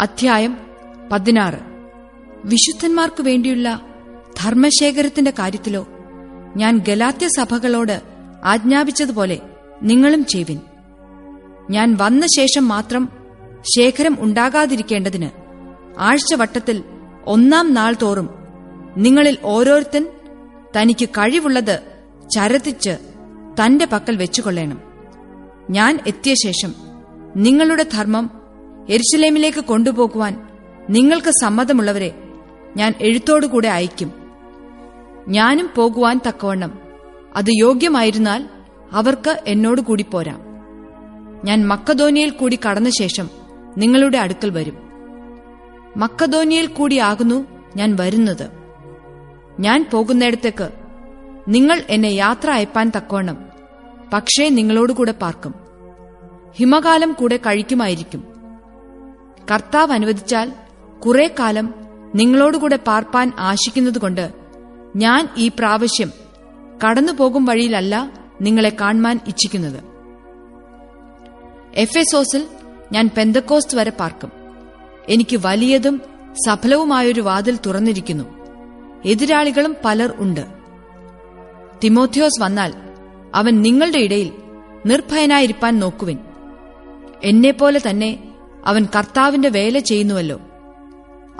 അധ്യായം പതിനാറ്. വിശുദ്ധന്മാർക്കു വേണ്ടിയുള്ള ധർമ്മശേഖരത്തിന്റെ കാര്യത്തിലോ ഞാൻ ഗലാത്യ സഭകളോട് ആജ്ഞാപിച്ചതുപോലെ നിങ്ങളും ചെയ്വിൻ. ഞാൻ വന്ന ശേഷം മാത്രം ശേഖരം ഉണ്ടാകാതിരിക്കേണ്ടതിന് ആഴ്ചവട്ടത്തിൽ ഒന്നാം നാൾ തോറും നിങ്ങളിൽ ഓരോരുത്തൻ തനിക്ക് കഴിവുള്ളത് ചരത്തിച്ച് തന്റെ പക്കൽ വെച്ചുകൊള്ളേണം. ഞാൻ എത്തിയ ശേഷം നിങ്ങളുടെ ധർമ്മം എരിശിലേമിലേക്ക് കൊണ്ടുപോകുവാൻ നിങ്ങൾക്ക് സമ്മതമുള്ളവരെ ഞാൻ എഴുത്തോടുകൂടെ അയക്കും ഞാനും പോകുവാൻ തക്കവണ്ണം. അത് യോഗ്യമായിരുന്നാൽ അവർക്ക് എന്നോട് കൂടി പോരാം. ഞാൻ മക്കധോനിയിൽ കൂടി കടന്ന ശേഷം നിങ്ങളുടെ അടുക്കൽ വരും. മക്കധോനിയിൽ കൂടിയാകുന്നു ഞാൻ വരുന്നത്. ഞാൻ പോകുന്നിടത്തേക്ക് നിങ്ങൾ എന്നെ യാത്ര അയപ്പാൻ തക്കവണ്ണം. പക്ഷേ നിങ്ങളോടുകൂടെ പാർക്കും. ഹിമകാലം കൂടെ കഴിക്കുമായിരിക്കും. കർത്താവ് അനുവദിച്ചാൽ കുറെ കാലം നിങ്ങളോടുകൂടെ പാർപ്പാൻ ആശിക്കുന്നതുകൊണ്ട് ഞാൻ ഈ പ്രാവശ്യം കടന്നുപോകും വഴിയിലല്ല നിങ്ങളെ കാണുവാൻ ഇച്ഛിക്കുന്നത്. എഫെസോസിൽ ഞാൻ പെന്തക്കോസ്റ്റ് വരെ പാർക്കും. എനിക്ക് വലിയതും സഫലവുമായൊരു വാതിൽ തുറന്നിരിക്കുന്നു. എതിരാളികളും പലർ ഉണ്ട്. തിമോഥിയോസ് വന്നാൽ അവൻ നിങ്ങളുടെ ഇടയിൽ നിർഭയനായിരിക്കാൻ നോക്കുവിൻ. എന്നെപ്പോലെ തന്നെ അവൻ കർത്താവിന്റെ വേല ചെയ്യുന്നുവല്ലോ.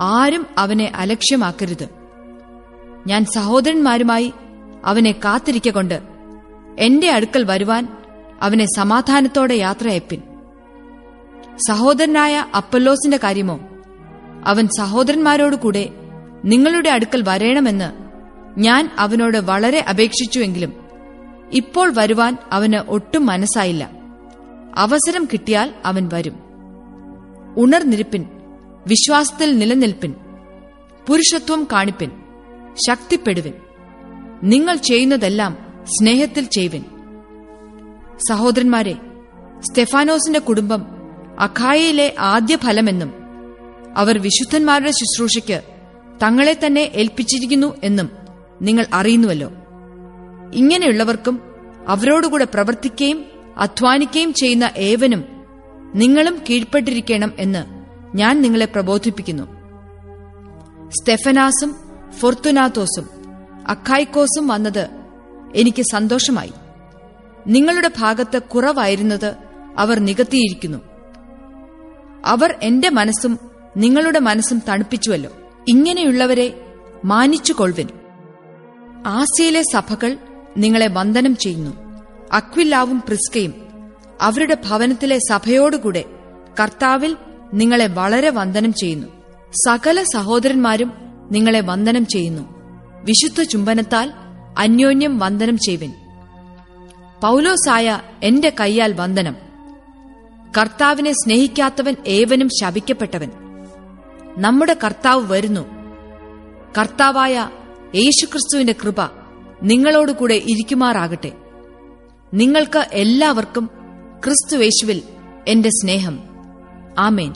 ആരും അവനെ അലക്ഷ്യമാക്കരുത്. ഞാൻ സഹോദരന്മാരുമായി അവനെ കാത്തിരിക്കൊണ്ട് എന്റെ അടുക്കൽ വരുവാൻ അവനെ സമാധാനത്തോടെ യാത്രയപ്പിൻ സഹോദരനായ അപ്പല്ലോസിന്റെ കാര്യമോ? അവൻ സഹോദരന്മാരോടുകൂടെ നിങ്ങളുടെ അടുക്കൽ വരേണമെന്ന് ഞാൻ അവനോട് വളരെ അപേക്ഷിച്ചുവെങ്കിലും ഇപ്പോൾ വരുവാൻ അവന് ഒട്ടും മനസ്സായില്ല. അവസരം കിട്ടിയാൽ അവൻ വരും. ഉണർന്നിരിപ്പിൻ വിശ്വാസത്തിൽ നിലനിൽപ്പിൻ പുരുഷത്വം കാണിപ്പിൻ ശക്തിപ്പെടുവിൻ. നിങ്ങൾ ചെയ്യുന്നതെല്ലാം സ്നേഹത്തിൽ ചെയ്യുവിൻ. സഹോദരന്മാരെ സ്റ്റെഫാനോസിന്റെ കുടുംബം അഖായയിലെ ആദ്യ ഫലമെന്നും അവർ വിശുദ്ധന്മാരുടെ ശുശ്രൂഷയ്ക്ക് തങ്ങളെ തന്നെ ഏൽപ്പിച്ചിരിക്കുന്നു എന്നും നിങ്ങൾ അറിയുന്നുവല്ലോ. ഇങ്ങനെയുള്ളവർക്കും അവരോടുകൂടെ പ്രവർത്തിക്കുകയും അധ്വാനിക്കുകയും ചെയ്യുന്ന ഏവനും നിങ്ങളും കീഴ്പ്പെട്ടിരിക്കണം എന്ന് ഞാൻ നിങ്ങളെ പ്രബോധിപ്പിക്കുന്നു. സ്റ്റെഫനാസും ഫൊർത്തുനാത്തോസും അഖായിക്കോസും വന്നത് എനിക്ക് സന്തോഷമായി. നിങ്ങളുടെ ഭാഗത്ത് കുറവായിരുന്നത് അവർ നികത്തിയിരിക്കുന്നു. അവർ എന്റെ മനസ്സും നിങ്ങളുടെ മനസ്സും തണുപ്പിച്ചുവല്ലോ. ഇങ്ങനെയുള്ളവരെ മാനിച്ചുകൊള്ളുവിൻ ആസിയയിലെ സഭകൾ നിങ്ങളെ വന്ദനം ചെയ്യുന്നു. അക്വില്ലാവും പ്രിസ്കയും അവരുടെ ഭവനത്തിലെ സഭയോടുകൂടെ കർത്താവിൽ നിങ്ങളെ വളരെ വന്ദനം ചെയ്യുന്നു. സകല സഹോദരന്മാരും നിങ്ങളെ വന്ദനം ചെയ്യുന്നു. വിശുദ്ധ ചുംബനത്താൽ അന്യോന്യം വന്ദനം ചെയ്വൻ പൗലോസായ എന്റെ കൈയാൽ വന്ദനം. കർത്താവിനെ സ്നേഹിക്കാത്തവൻ ഏവനും ശപിക്കപ്പെട്ടവൻ. നമ്മുടെ കർത്താവ് വരുന്നു. കർത്താവായ യേശുക്രിസ്തുവിന്റെ കൃപ നിങ്ങളോടുകൂടെ ഇരിക്കുമാറാകട്ടെ. നിങ്ങൾക്ക് എല്ലാവർക്കും ക്രിസ്തുവേശുവിൽ എന്റെ സ്നേഹം. ആമേൻ.